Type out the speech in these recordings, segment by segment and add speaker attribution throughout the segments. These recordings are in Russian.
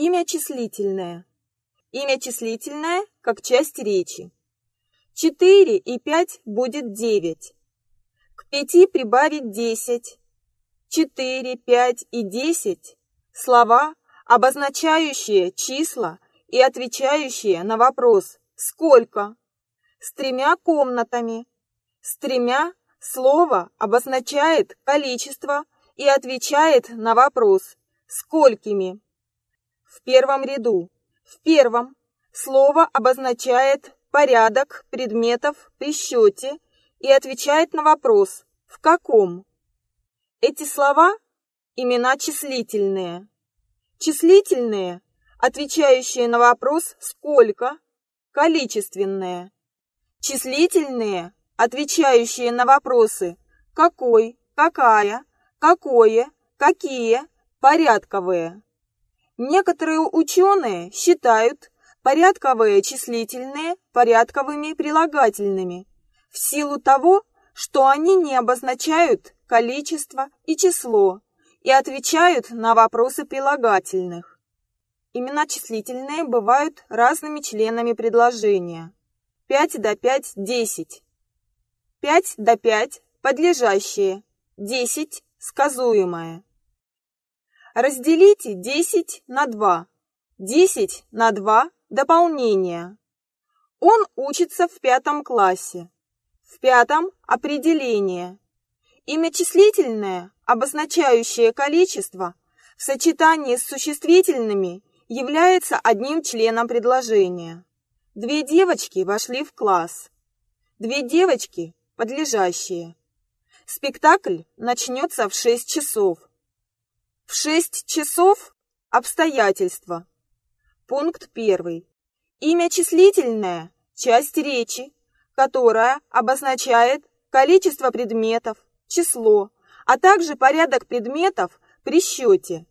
Speaker 1: Имя числительное. Имя числительное как часть речи. 4 и 5 будет 9. К 5 прибавить 10. 4, 5 и 10 – слова, обозначающие числа и отвечающие на вопрос «Сколько?». С тремя комнатами. С тремя слово обозначает количество и отвечает на вопрос «Сколькими?». В первом ряду. В первом слово обозначает порядок предметов при счете и отвечает на вопрос «В каком?». Эти слова – имена числительные. Числительные, отвечающие на вопрос «сколько?», количественные. Числительные, отвечающие на вопросы «какой?», «какая?», «какое?», «какие?», порядковые. Некоторые ученые считают порядковые числительные порядковыми прилагательными в силу того, что они не обозначают количество и число и отвечают на вопросы прилагательных. Имена числительные бывают разными членами предложения. 5 до 5 – 10. 5 до 5 – подлежащие, 10 – сказуемое. Разделите 10 на 2. 10 на 2 – дополнение. Он учится в пятом классе. В пятом – определение. Имя числительное, обозначающее количество, в сочетании с существительными является одним членом предложения. Две девочки вошли в класс. Две девочки – подлежащие. Спектакль начнется в 6 часов. В 6 часов – обстоятельства. Пункт первый. Имя числительное – часть речи, которая обозначает количество предметов, число, а также порядок предметов при счете.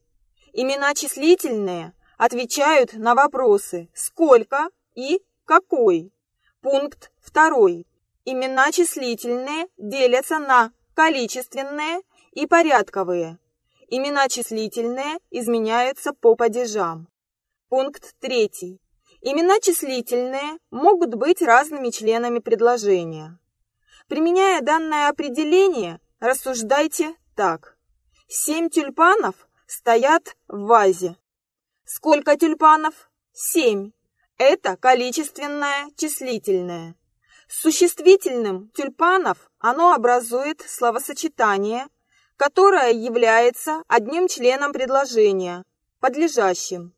Speaker 1: Имена числительные отвечают на вопросы «сколько» и «какой». Пункт второй. Имена числительные делятся на количественные и порядковые. Имена числительные изменяются по падежам. Пункт третий. Имена числительные могут быть разными членами предложения. Применяя данное определение, Рассуждайте так. Семь тюльпанов стоят в вазе. Сколько тюльпанов? Семь. Это количественное числительное. С существительным тюльпанов оно образует словосочетание, которое является одним членом предложения, подлежащим.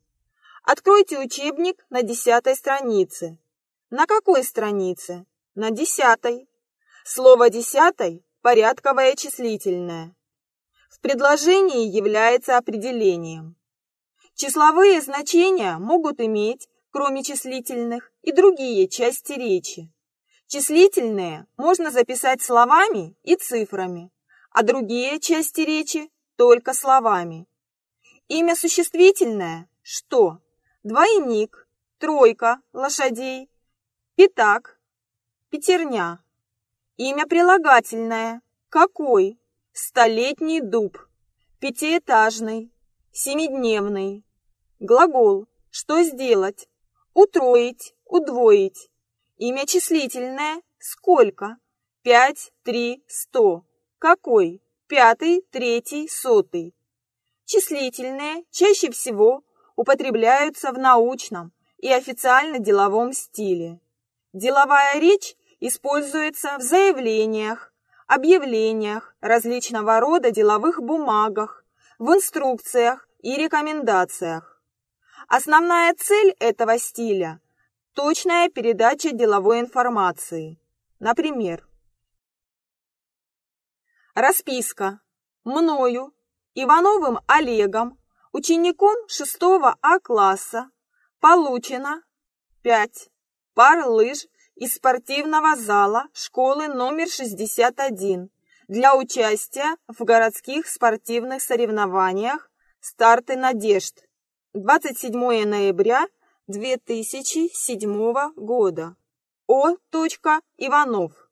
Speaker 1: Откройте учебник на десятой странице. На какой странице? На десятой. Слово «десятой» порядковое числительное. В предложении является определением. Числовые значения могут иметь, кроме числительных, и другие части речи. Числительные можно записать словами и цифрами, а другие части речи только словами. Имя существительное – что? Двойник, тройка лошадей, пятак, пятерня. Имя прилагательное. Какой? Столетний дуб. Пятиэтажный. Семидневный. Глагол. Что сделать? Утроить, удвоить. Имя числительное. Сколько? Пять, три, сто. Какой? Пятый, третий, сотый. Числительные чаще всего употребляются в научном и официально-деловом стиле. Деловая речь используется в заявлениях, объявлениях, различного рода деловых бумагах, в инструкциях и рекомендациях. Основная цель этого стиля – точная передача деловой информации. Например, расписка мною, Ивановым Олегом, учеником 6 А класса, получено 5 пар лыж из спортивного зала школы номер 61 для участия в городских спортивных соревнованиях «Старты надежд» 27 ноября 2007 года. О. Иванов